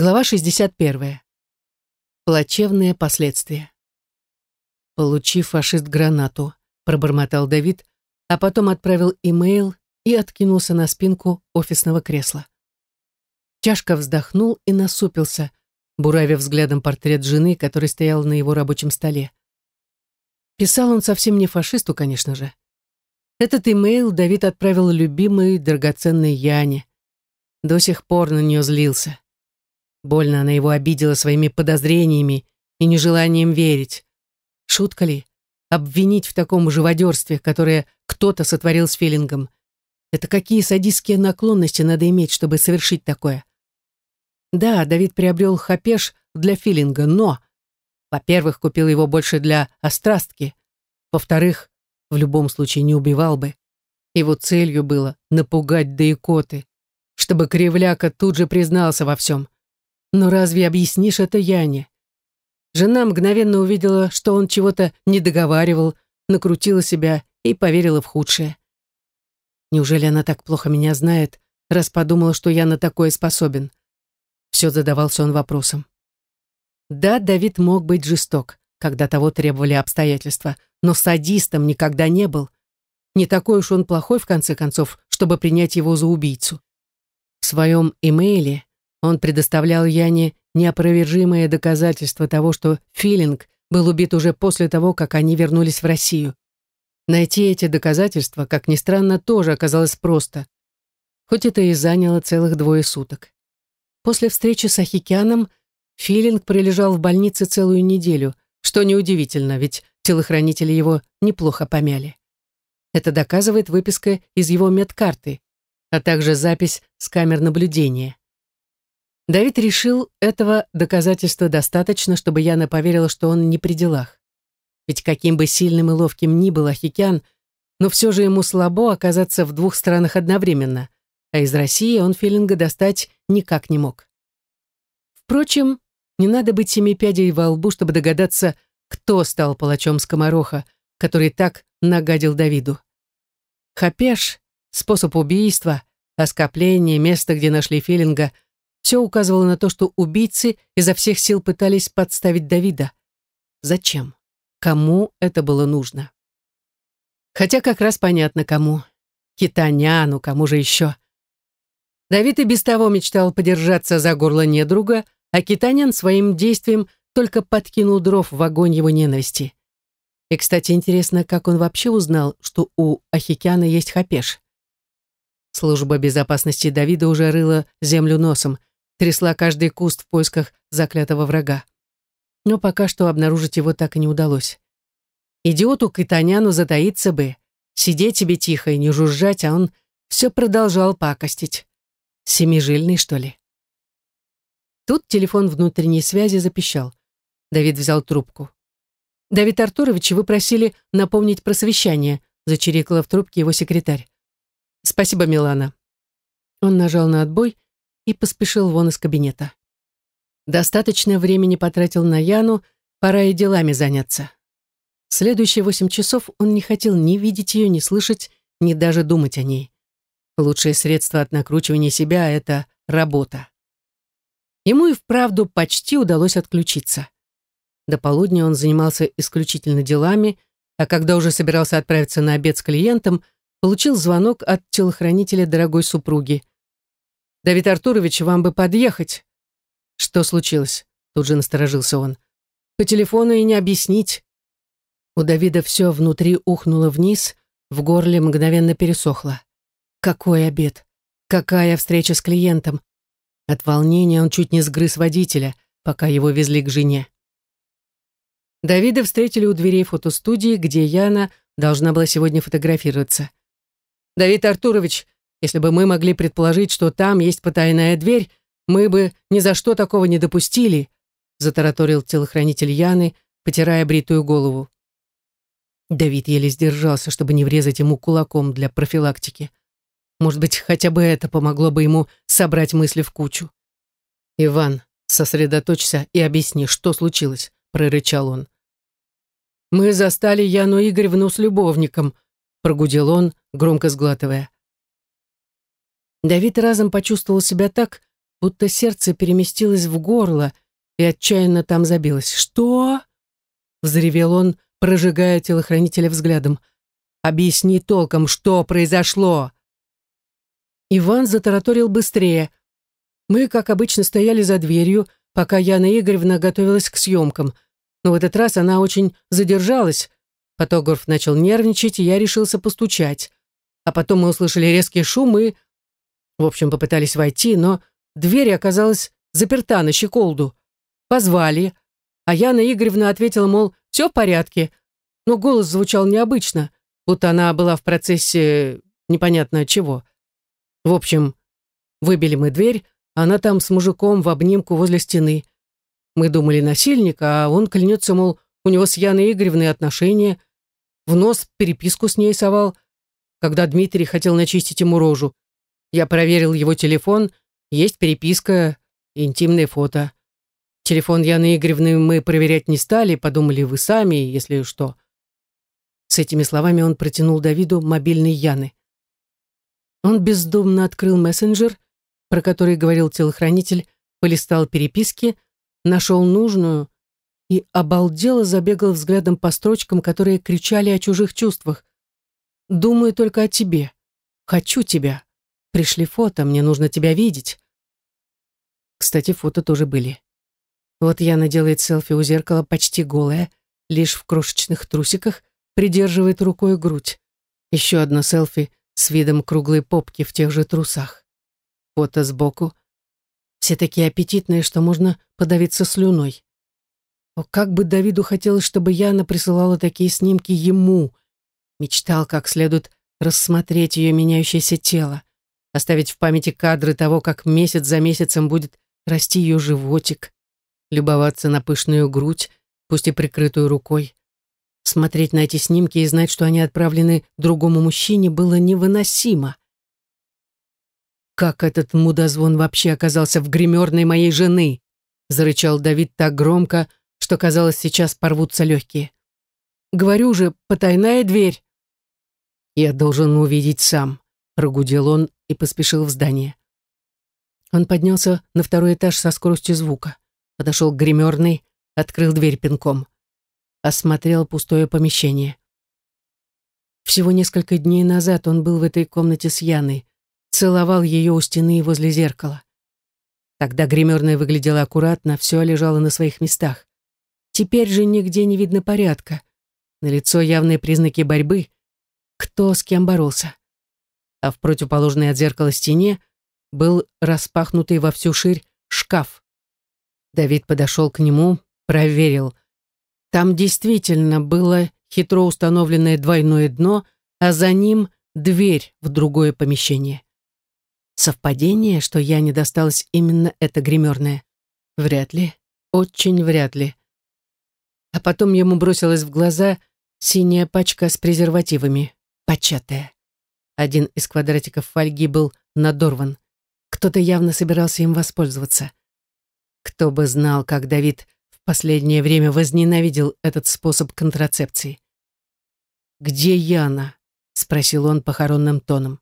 Глава 61. Плачевные последствия. Получив фашист гранату, пробормотал Давид, а потом отправил имейл и откинулся на спинку офисного кресла. Тяжко вздохнул и насупился, буравя взглядом портрет жены, который стоял на его рабочем столе. Писал он совсем не фашисту, конечно же. Этот имейл Давид отправил любимой, драгоценной Яне. До сих пор на нее злился. Больно она его обидела своими подозрениями и нежеланием верить. Шутка ли? Обвинить в таком живодерстве, которое кто-то сотворил с Филингом. Это какие садистские наклонности надо иметь, чтобы совершить такое? Да, Давид приобрел хапеш для Филинга, но, во-первых, купил его больше для острастки, во-вторых, в любом случае не убивал бы. Его целью было напугать до икоты, чтобы Кривляка тут же признался во всем. Но разве объяснишь это Яне? Жена мгновенно увидела, что он чего-то не договаривал, накрутила себя и поверила в худшее. Неужели она так плохо меня знает, раз подумала, что я на такое способен? Все задавался он вопросом. Да, Давид мог быть жесток, когда того требовали обстоятельства, но садистом никогда не был. Не такой уж он плохой, в конце концов, чтобы принять его за убийцу. В своем имейле он предоставлял Яне неопровержимое доказательство того, что Филинг был убит уже после того, как они вернулись в Россию. Найти эти доказательства, как ни странно, тоже оказалось просто, хоть это и заняло целых двое суток. После встречи с Ахикяном Филинг пролежал в больнице целую неделю, что неудивительно, ведь телохранители его неплохо помяли. Это доказывает выписка из его медкарты, а также запись с камер наблюдения. Давид решил, этого доказательства достаточно, чтобы Яна поверила, что он не при делах. Ведь каким бы сильным и ловким ни был Ахикян, но все же ему слабо оказаться в двух странах одновременно, а из России он Филинга достать никак не мог. Впрочем, не надо быть семи пядей во лбу, чтобы догадаться, кто стал палачом скомороха, который так нагадил Давиду. Хапеш, способ убийства, оскопление, место, где нашли Филинга — все указывало на то, что убийцы изо всех сил пытались подставить Давида. Зачем? Кому это было нужно? Хотя как раз понятно, кому. Китаняну, кому же еще. Давид и без того мечтал подержаться за горло недруга, а Китанян своим действием только подкинул дров в огонь его ненависти. И, кстати, интересно, как он вообще узнал, что у Ахикяна есть хапеш. Служба безопасности Давида уже рыла землю носом, трясла каждый куст в поисках заклятого врага. Но пока что обнаружить его так и не удалось. Идиоту Кайтаняну затаиться бы, сидеть себе тихо и не жужжать, а он все продолжал пакостить. Семижильный, что ли? Тут телефон внутренней связи запищал. Давид взял трубку. «Давид Артурович, вы просили напомнить про совещание», зачирикала в трубке его секретарь. «Спасибо, Милана». Он нажал на отбой и поспешил вон из кабинета. Достаточно времени потратил на Яну, пора и делами заняться. Следующие восемь часов он не хотел ни видеть ее, ни слышать, ни даже думать о ней. Лучшее средство от накручивания себя — это работа. Ему и вправду почти удалось отключиться. До полудня он занимался исключительно делами, а когда уже собирался отправиться на обед с клиентом, получил звонок от телохранителя дорогой супруги. «Давид Артурович, вам бы подъехать». «Что случилось?» Тут же насторожился он. «По телефону и не объяснить». У Давида все внутри ухнуло вниз, в горле мгновенно пересохло. Какой обед? Какая встреча с клиентом? От волнения он чуть не сгрыз водителя, пока его везли к жене. Давида встретили у дверей фотостудии, где Яна должна была сегодня фотографироваться. «Давид Артурович, если бы мы могли предположить, что там есть потайная дверь, мы бы ни за что такого не допустили», затараторил телохранитель Яны, потирая бритую голову. Давид еле сдержался, чтобы не врезать ему кулаком для профилактики. Может быть, хотя бы это помогло бы ему собрать мысли в кучу. «Иван, сосредоточься и объясни, что случилось», — прорычал он. «Мы застали Яну Игоревну с любовником», — прогудел он, громко сглатывая. Давид разом почувствовал себя так, будто сердце переместилось в горло и отчаянно там забилось. «Что?» — взревел он, прожигая телохранителя взглядом. «Объясни толком, что произошло!» Иван затараторил быстрее. Мы, как обычно, стояли за дверью, пока Яна Игоревна готовилась к съемкам. Но в этот раз она очень задержалась. Фотограф начал нервничать, и я решился постучать. А потом мы услышали резкий шум и... В общем, попытались войти, но дверь оказалась заперта на щеколду. Позвали, а Яна Игоревна ответила, мол, все в порядке, но голос звучал необычно, будто она была в процессе непонятно чего. В общем, выбили мы дверь, она там с мужиком в обнимку возле стены. Мы думали насильник, а он клянется, мол, у него с Яной Игоревной отношения. В нос переписку с ней совал, когда Дмитрий хотел начистить ему рожу. Я проверил его телефон, есть переписка, интимные фото. Телефон Яны Игоревны мы проверять не стали, подумали вы сами, если что. С этими словами он протянул Давиду мобильный Яны. Он бездумно открыл мессенджер, про который говорил телохранитель, полистал переписки, нашел нужную и обалдело забегал взглядом по строчкам, которые кричали о чужих чувствах. «Думаю только о тебе. Хочу тебя. Пришли фото, мне нужно тебя видеть». Кстати, фото тоже были. Вот Яна делает селфи у зеркала почти голая, лишь в крошечных трусиках, придерживает рукой грудь. Еще одно селфи с видом круглой попки в тех же трусах. Фото сбоку. Все такие аппетитные, что можно подавиться слюной. О, как бы Давиду хотелось, чтобы Яна присылала такие снимки ему. Мечтал как следует рассмотреть ее меняющееся тело, оставить в памяти кадры того, как месяц за месяцем будет расти ее животик, любоваться на пышную грудь, пусть и прикрытую рукой. Смотреть на эти снимки и знать, что они отправлены другому мужчине, было невыносимо. «Как этот мудозвон вообще оказался в гримерной моей жены?» зарычал Давид так громко, что, казалось, сейчас порвутся легкие. «Говорю же, потайная дверь!» «Я должен увидеть сам», — прогудел он и поспешил в здание. Он поднялся на второй этаж со скоростью звука, подошел к гримерной, открыл дверь пинком осмотрел пустое помещение. Всего несколько дней назад он был в этой комнате с Яной, целовал ее у стены возле зеркала. Тогда гримерная выглядела аккуратно, все лежало на своих местах. Теперь же нигде не видно порядка. На лицо явные признаки борьбы. Кто с кем боролся. А в противоположной от зеркала стене был распахнутый во всю ширь шкаф. Давид подошел к нему, проверил — там действительно было хитро установленное двойное дно, а за ним дверь в другое помещение. Совпадение, что я не досталась именно эта гримерная? Вряд ли. Очень вряд ли. А потом ему бросилась в глаза синяя пачка с презервативами, початая. Один из квадратиков фольги был надорван. Кто-то явно собирался им воспользоваться. Кто бы знал, как Давид последнее время возненавидел этот способ контрацепции. «Где Яна?» — спросил он похоронным тоном.